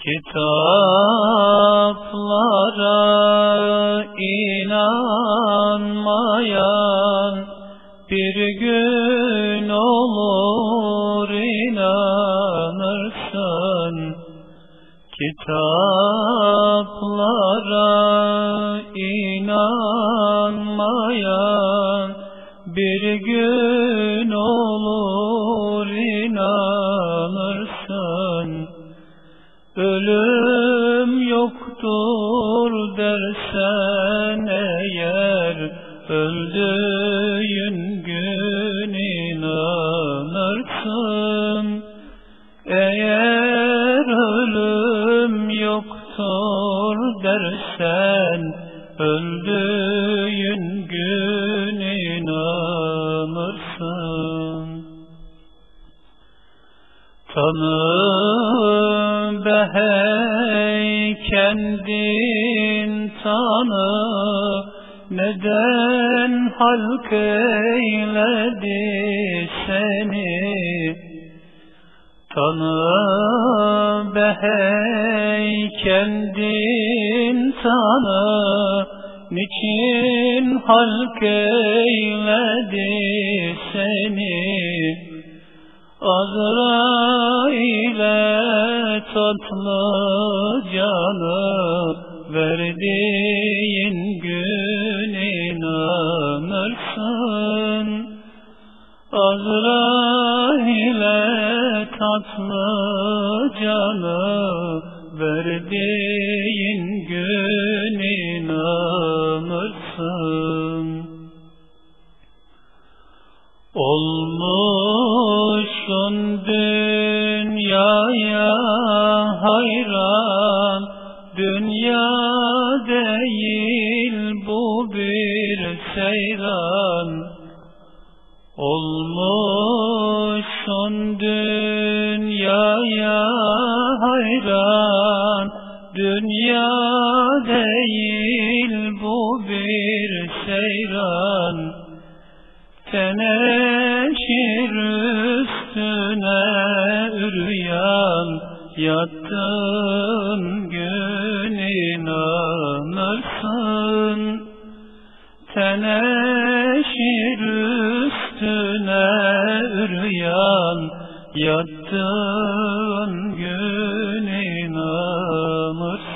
Kitaplara inanmayan bir gün olur inanırsın. Kitaplara inanmayan bir gün olur Ölüm yoktur dersen eğer Öldüğün gün inanırsın. Eğer ölüm yoktur dersen Öldüğün gün inanırsın. Tanı be hey kendin tanı neden halk eyledi seni? Tanı be hey kendin tanı Niçin halk eyledi seni? Azrail'e tatlı canı verdiğin gün inanırsın. Azrail'e tatlı canı verdiğin gün inanırsın. Olmuşsun dünyaya hayran. Dünya değil bu bir seyran. Olmuşsun dünyaya hayran. Dünya değil bu bir seyran. Teneşir yattığın gün inanırsın, teneşir üstüne üryan, yattığın gün inanırsın.